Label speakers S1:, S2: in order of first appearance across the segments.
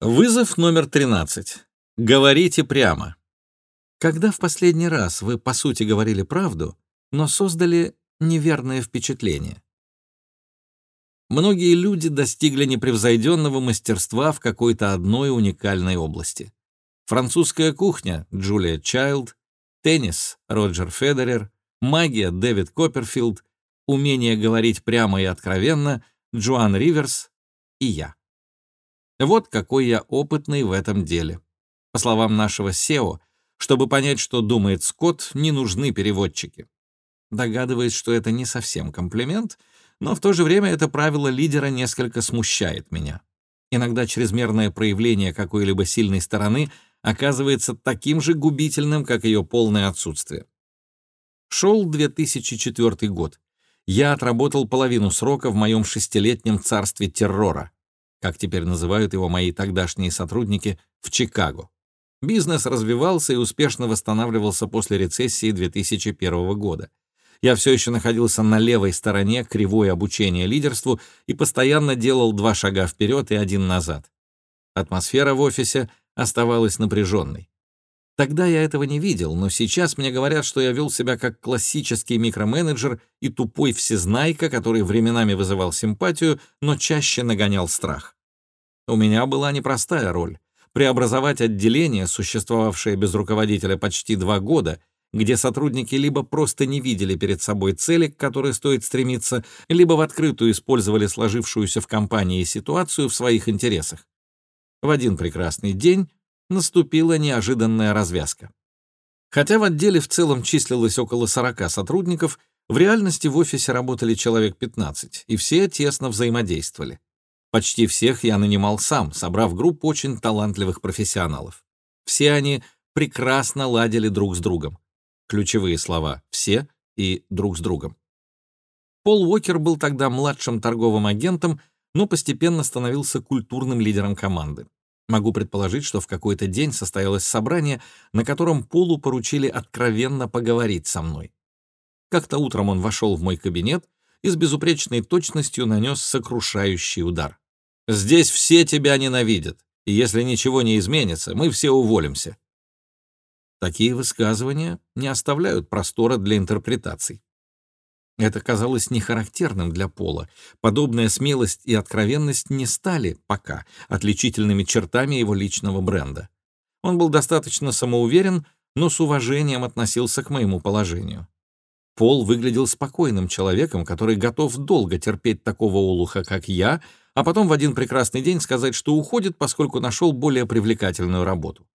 S1: Вызов номер 13. Говорите прямо. Когда в последний раз вы, по сути, говорили правду, но создали неверное впечатление? Многие люди достигли непревзойденного мастерства в какой-то одной уникальной области. Французская кухня — Джулия Чайлд, теннис — Роджер Федерер, магия — Дэвид Копперфилд, умение говорить прямо и откровенно — Джоан Риверс и я. Вот какой я опытный в этом деле. По словам нашего SEO, чтобы понять, что думает Скотт, не нужны переводчики. Догадываясь, что это не совсем комплимент, но в то же время это правило лидера несколько смущает меня. Иногда чрезмерное проявление какой-либо сильной стороны оказывается таким же губительным, как ее полное отсутствие. Шел 2004 год. Я отработал половину срока в моем шестилетнем царстве террора как теперь называют его мои тогдашние сотрудники, в Чикаго. Бизнес развивался и успешно восстанавливался после рецессии 2001 года. Я все еще находился на левой стороне кривой обучения лидерству и постоянно делал два шага вперед и один назад. Атмосфера в офисе оставалась напряженной. Тогда я этого не видел, но сейчас мне говорят, что я вел себя как классический микроменеджер и тупой всезнайка, который временами вызывал симпатию, но чаще нагонял страх. У меня была непростая роль — преобразовать отделение, существовавшее без руководителя почти два года, где сотрудники либо просто не видели перед собой цели, к которой стоит стремиться, либо в открытую использовали сложившуюся в компании ситуацию в своих интересах. В один прекрасный день наступила неожиданная развязка. Хотя в отделе в целом числилось около 40 сотрудников, в реальности в офисе работали человек 15, и все тесно взаимодействовали. Почти всех я нанимал сам, собрав группу очень талантливых профессионалов. Все они прекрасно ладили друг с другом. Ключевые слова «все» и «друг с другом». Пол Уокер был тогда младшим торговым агентом, но постепенно становился культурным лидером команды. Могу предположить, что в какой-то день состоялось собрание, на котором Полу поручили откровенно поговорить со мной. Как-то утром он вошел в мой кабинет и с безупречной точностью нанес сокрушающий удар. «Здесь все тебя ненавидят, и если ничего не изменится, мы все уволимся». Такие высказывания не оставляют простора для интерпретаций. Это казалось нехарактерным для Пола. Подобная смелость и откровенность не стали пока отличительными чертами его личного бренда. Он был достаточно самоуверен, но с уважением относился к моему положению. Пол выглядел спокойным человеком, который готов долго терпеть такого олуха, как я, а потом в один прекрасный день сказать, что уходит, поскольку нашел более привлекательную работу.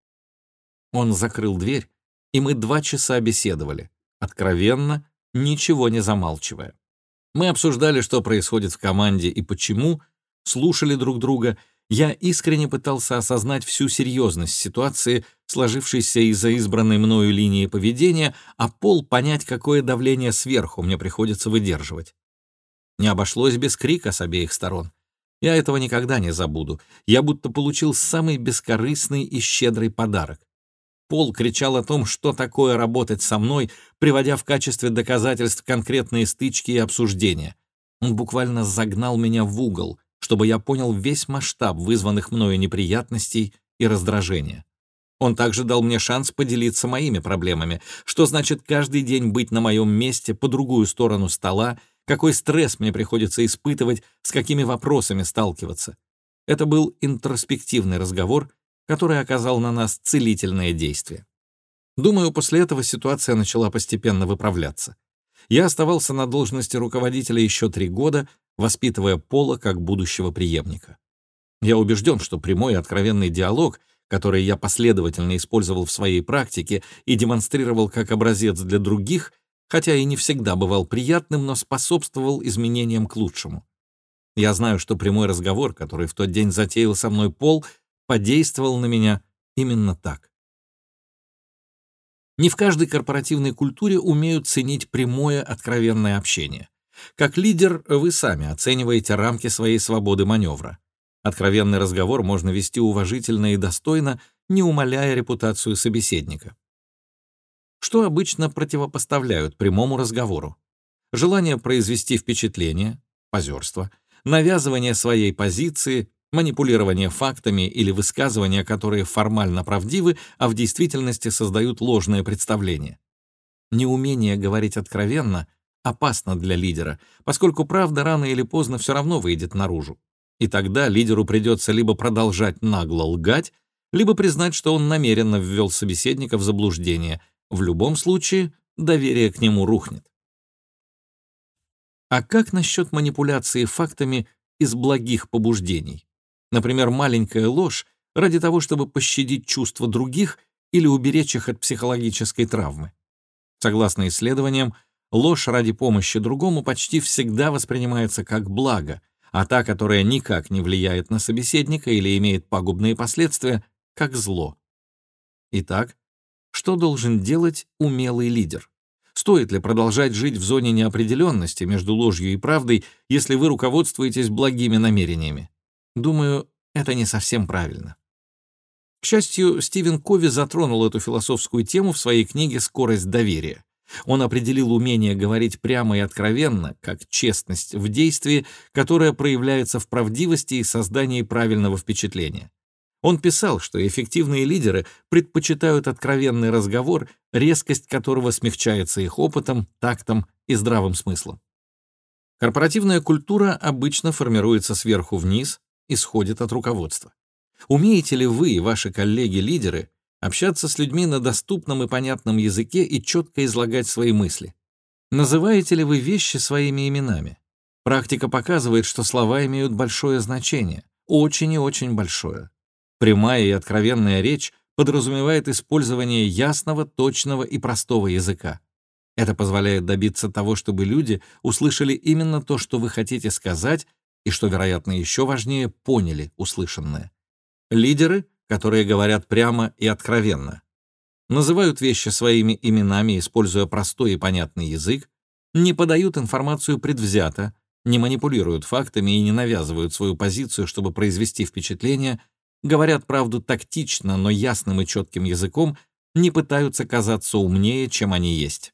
S1: Он закрыл дверь, и мы два часа беседовали, откровенно ничего не замалчивая. Мы обсуждали, что происходит в команде и почему, слушали друг друга. Я искренне пытался осознать всю серьезность ситуации, сложившейся из-за избранной мною линии поведения, а Пол понять, какое давление сверху мне приходится выдерживать. Не обошлось без крика с обеих сторон. Я этого никогда не забуду. Я будто получил самый бескорыстный и щедрый подарок. Пол кричал о том, что такое работать со мной, приводя в качестве доказательств конкретные стычки и обсуждения. Он буквально загнал меня в угол, чтобы я понял весь масштаб вызванных мною неприятностей и раздражения. Он также дал мне шанс поделиться моими проблемами, что значит каждый день быть на моем месте по другую сторону стола, какой стресс мне приходится испытывать, с какими вопросами сталкиваться. Это был интроспективный разговор, который оказал на нас целительное действие. Думаю, после этого ситуация начала постепенно выправляться. Я оставался на должности руководителя еще три года, воспитывая Пола как будущего преемника. Я убежден, что прямой и откровенный диалог, который я последовательно использовал в своей практике и демонстрировал как образец для других, хотя и не всегда бывал приятным, но способствовал изменениям к лучшему. Я знаю, что прямой разговор, который в тот день затеял со мной Пол — подействовал на меня именно так. Не в каждой корпоративной культуре умеют ценить прямое откровенное общение. Как лидер вы сами оцениваете рамки своей свободы маневра. Откровенный разговор можно вести уважительно и достойно, не умаляя репутацию собеседника. Что обычно противопоставляют прямому разговору? Желание произвести впечатление, позерство, навязывание своей позиции, манипулирование фактами или высказывания, которые формально правдивы, а в действительности создают ложное представление. Неумение говорить откровенно опасно для лидера, поскольку правда рано или поздно все равно выйдет наружу. И тогда лидеру придется либо продолжать нагло лгать, либо признать, что он намеренно ввел собеседника в заблуждение. В любом случае, доверие к нему рухнет. А как насчет манипуляции фактами из благих побуждений? Например, маленькая ложь ради того, чтобы пощадить чувства других или уберечь их от психологической травмы. Согласно исследованиям, ложь ради помощи другому почти всегда воспринимается как благо, а та, которая никак не влияет на собеседника или имеет пагубные последствия, как зло. Итак, что должен делать умелый лидер? Стоит ли продолжать жить в зоне неопределенности между ложью и правдой, если вы руководствуетесь благими намерениями? Думаю, это не совсем правильно. К счастью, Стивен Кови затронул эту философскую тему в своей книге «Скорость доверия». Он определил умение говорить прямо и откровенно, как честность в действии, которая проявляется в правдивости и создании правильного впечатления. Он писал, что эффективные лидеры предпочитают откровенный разговор, резкость которого смягчается их опытом, тактом и здравым смыслом. Корпоративная культура обычно формируется сверху вниз, исходит от руководства. Умеете ли вы и ваши коллеги-лидеры общаться с людьми на доступном и понятном языке и четко излагать свои мысли? Называете ли вы вещи своими именами? Практика показывает, что слова имеют большое значение, очень и очень большое. Прямая и откровенная речь подразумевает использование ясного, точного и простого языка. Это позволяет добиться того, чтобы люди услышали именно то, что вы хотите сказать, и, что, вероятно, еще важнее, поняли услышанное. Лидеры, которые говорят прямо и откровенно, называют вещи своими именами, используя простой и понятный язык, не подают информацию предвзято, не манипулируют фактами и не навязывают свою позицию, чтобы произвести впечатление — говорят правду тактично, но ясным и четким языком, не пытаются казаться умнее, чем они есть.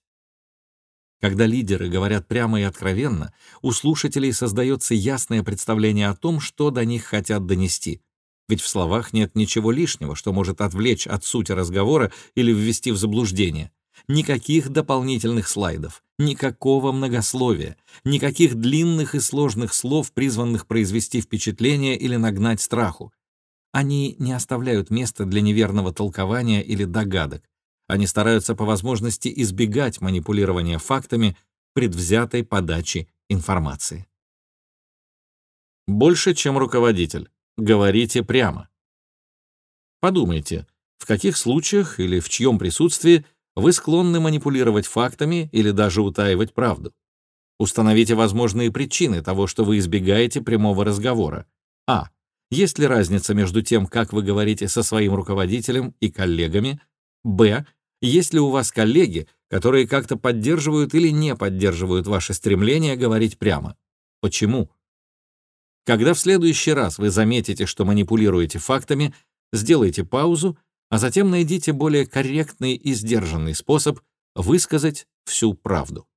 S1: Когда лидеры говорят прямо и откровенно, у слушателей создается ясное представление о том, что до них хотят донести. Ведь в словах нет ничего лишнего, что может отвлечь от сути разговора или ввести в заблуждение. Никаких дополнительных слайдов, никакого многословия, никаких длинных и сложных слов, призванных произвести впечатление или нагнать страху. Они не оставляют места для неверного толкования или догадок. Они стараются по возможности избегать манипулирования фактами предвзятой подачи информации. Больше, чем руководитель. Говорите прямо. Подумайте, в каких случаях или в чьем присутствии вы склонны манипулировать фактами или даже утаивать правду. Установите возможные причины того, что вы избегаете прямого разговора. А. Есть ли разница между тем, как вы говорите со своим руководителем и коллегами? Б. Есть ли у вас коллеги, которые как-то поддерживают или не поддерживают ваше стремление говорить прямо? Почему? Когда в следующий раз вы заметите, что манипулируете фактами, сделайте паузу, а затем найдите более корректный и сдержанный способ высказать всю правду.